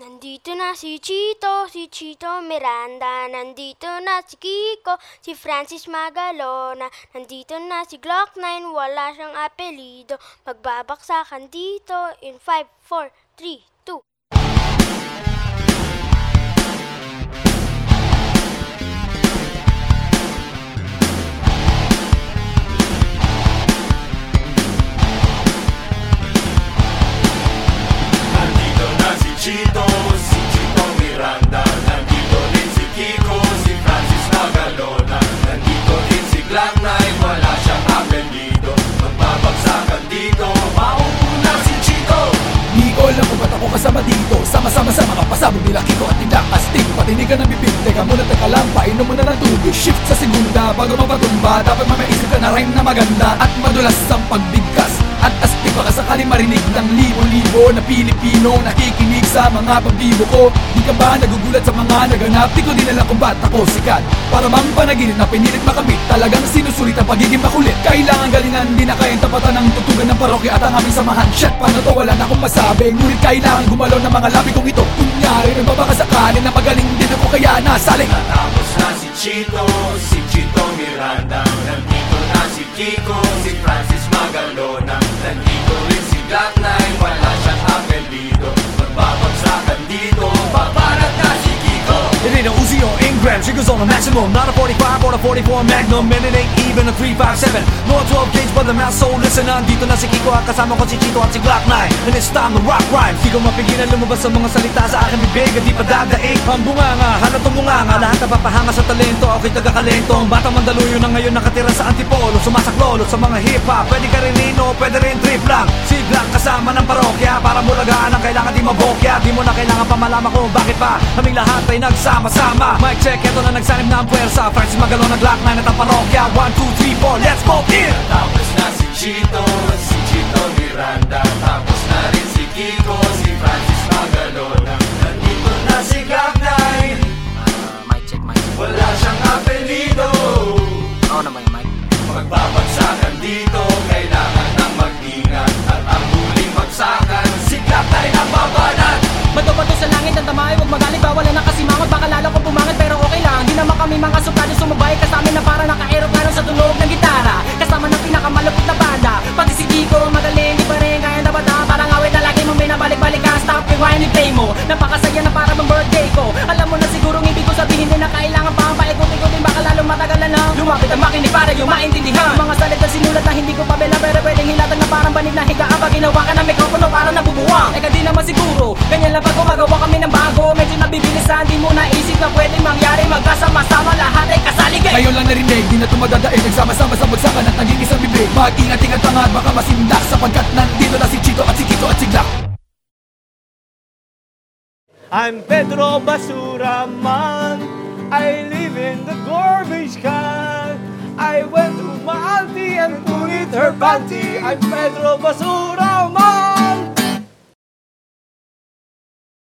Nandito na si Chito, si Chito Miranda. Nandito na si Kiko, si Francis Magalona. Nandito na si Glock 9, wala siyang apelido. Magbabaksakan dito in 5, 4, 3, 2 mga pasabog nila Kiko at tindak astig Patinigan ng bibig Teka muna, teka lang Painom mo na ng tubig. Shift sa segunda Bago mapatumba Dapat mamaisip ka na rhyme na maganda At madulas ang pagbigkas At astig baka sakaling marinig Ng libo-libo na Pilipino Nakikinig sa mga pagbibo ko? Di ka ba nagugulat sa mga naganap? Di ko din alam kung ba't ako sikat. Para mang panaginip na pinilit makamit Talagang sinusulit ang pagiging makulit. Kailangan galingan Di na kayang tapatan ng tutugan ng parokya At ang aming samahan. Shit, paano to? Wala na akong masabi. Ngunit kailangan gumalaw ng mga labi kong ito. Kunyari, nagbabakasakali na magaling din ako Kaya nasali Natapos na si Chito, si Chito Miranda. Nandito na si Kiko, si Francis Magalona. Nandito rin si Glock 9, Goes on a maximum Not a 45 or a 44 Magnum And it ain't even a 357 No 12 gauge but the mass so listen Nandito na si Kiko at kasama ko si Chito at si Glock 9 And it's time to rock rhyme. Di ko mapigilan lumabas sa mga salita sa aking bibig At di pa dadaig. Ang bunganga, halat tumunganga Lahat napapahanga sa talento Ako'y tagakalento. Ang batang mandaluyo na ngayon nakatira sa antipolo Sumasaklolo sa mga hip-hop. Pwede ka rin nino, pwede rin trip lang. Si Glock kasama ng parokya Para mulagaan ang kailangan di mabokya Di mo na kailangan pa malaman kung bakit pa Kaming lahat ay nagsama-sama. Mic check, eto na nagsanib na ang puwersa. Francis Magalona, Glock 9 at parokya. 1, 2, 3, 4, let's go in! Tapos na si Chito, si Chito Miranda wala na kasimangot Baka lalo kong pumangat pero okay lang. Di naman kami mga sukado sumabay Kasama na para naka-aeroplano sa tunog ng gitara. Kasama ng pinakamalupit na banda. Pati si Kiko magaling Di pa rin kaya na bata Parang awit na lagi mong binabalik-balik ka. Stop rewind and play mo. Napakasaya na para bang birthday ko. Alam mo na sigurong ibig ko sabihin din na kailangan pa ang paikot-ikotin. Baka lalong matagalan na Lumapit ang makinig para yung maintindihan Mga salita sinulat na hindi ko pabela Pero pwedeng hilatag na parang banig na higa. Pag ginawa ka ng mikropono para nabubuwang. Eka di naman siguro. Ganyan lang pag gumagawa kami ng nabibilisan Di mo naisip na pwedeng mangyari. Magkasama-sama lahat ay kasaligay Ngayon lang narinig, di na tumadadaig Nagsama-sama sa bagsakan at naging isang bibig. Mag-ingat-ingat ka nga at baka masindak Sapagkat nandito na si Chito at si Kiko at si Glock. I'm Pedro Basura man. I live in the garbage can. I went to my auntie and put it her panty. I'm Pedro Basura man